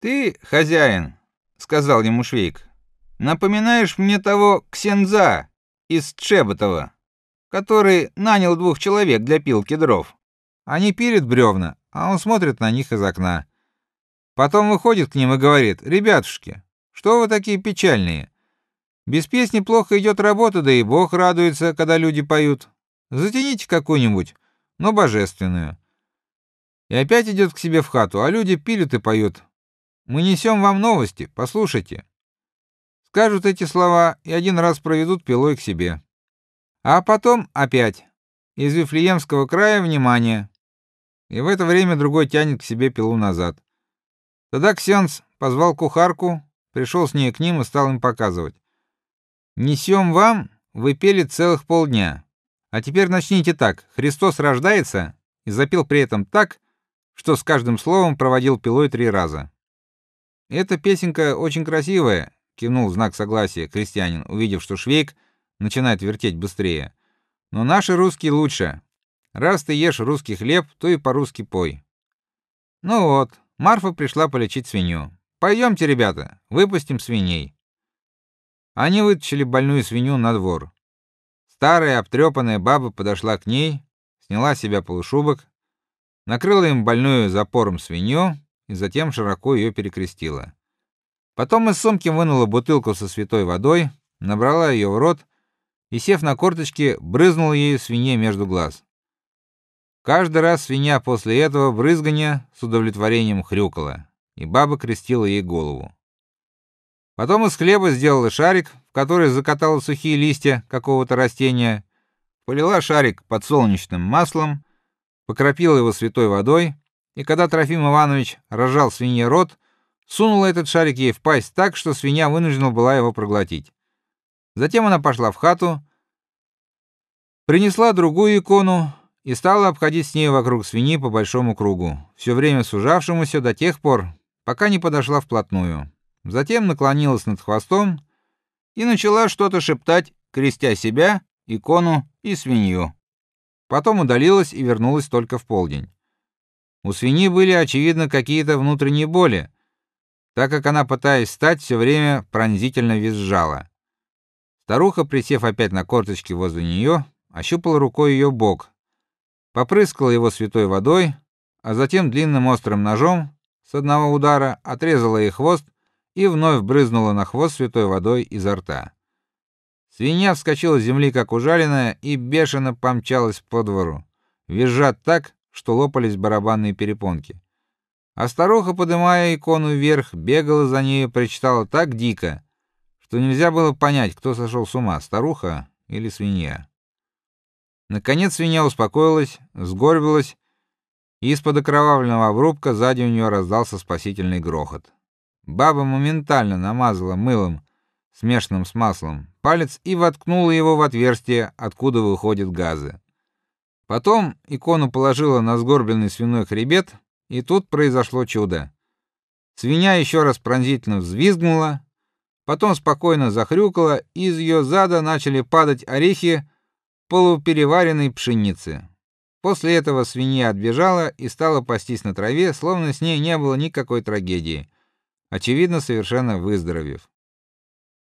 Ты, хозяин, сказал ему Швейк. Напоминаешь мне того ксенза из Чеботова, который нанял двух человек для пилки дров. Они пилят бревна, а он смотрит на них из окна. Потом выходит к ним и говорит: "Ребятушки, что вы такие печальные? Без песни плохо идет работа, да и Бог радуется, когда люди поют. Затяните какую-нибудь, но божественную". И опять идет к себе в хату, а люди пилят и поют. Мы несем вам новости, послушайте. Скажут эти слова и один раз проведут пилой к себе. А потом опять из Вифлеемского края внимание. И в это время другой тянет к себе пилу назад. Тогда Ксенс позвал кухарку, пришел с ней к ним и стал им показывать. Несем вам, вы пели целых полдня. А теперь начните так: Христос рождается, и запел при этом так, что с каждым словом проводил пилой три раза. Эта песенка очень красивая, кивнул в знак согласия крестьянин, увидев, что Швейк начинает вертеть быстрее. Но наши русские лучше. Раз ты ешь русский хлеб, то и по-русски пой. Ну вот, Марфа пришла полечить свинью. Пойдемте, ребята, выпустим свиней. Они вытащили больную свинью на двор. Старая обтрепанная баба подошла к ней, сняла с себя полушубок, накрыла им больную запором свинью и затем широко ее перекрестила. Потом из сумки вынула бутылку со святой водой, набрала ее в рот и, сев на корточки, брызнула ею свинье между глаз. Каждый раз свинья после этого брызгания с удовлетворением хрюкала, и баба крестила ей голову. Потом из хлеба сделала шарик, в который закатала сухие листья какого-то растения, полила шарик подсолнечным маслом, покропила его святой водой, и когда Трофим Иванович разжал свинье рот, сунула этот шарик ей в пасть так, что свинья вынуждена была его проглотить. Затем она пошла в хату, принесла другую икону и стала обходить с ней вокруг свиньи по большому кругу, все время сужавшемуся до тех пор, пока не подошла вплотную. Затем наклонилась над хвостом и начала что-то шептать, крестя себя, икону и свинью. Потом удалилась и вернулась только в полдень. У свиньи были очевидно какие-то внутренние боли, так как она, пытаясь встать, все время пронзительно визжала. Старуха, присев опять на корточки возле нее, ощупала рукой ее бок, попрыскала его святой водой, а затем длинным острым ножом с одного удара отрезала ей хвост и вновь брызнула на хвост святой водой изо рта. Свинья вскочила с земли как ужаленная и бешено помчалась по двору, визжа так, что лопались барабанные перепонки. А старуха, поднимая икону вверх, бегала за ней и причитала так дико, что нельзя было понять, кто сошел с ума, старуха или свинья. Наконец свинья успокоилась, сгорбилась, и из-под окровавленного обрубка сзади у нее раздался спасительный грохот. Баба моментально намазала мылом, смешанным с маслом, палец и воткнула его в отверстие, откуда выходят газы. Потом икону положила на сгорбленный свиной хребет, и тут произошло чудо. Свинья еще раз пронзительно взвизгнула, потом спокойно захрюкала, и из ее зада начали падать орехи полупереваренной пшеницы. После этого свинья отбежала и стала пастись на траве, словно с ней не было никакой трагедии, очевидно, совершенно выздоровев.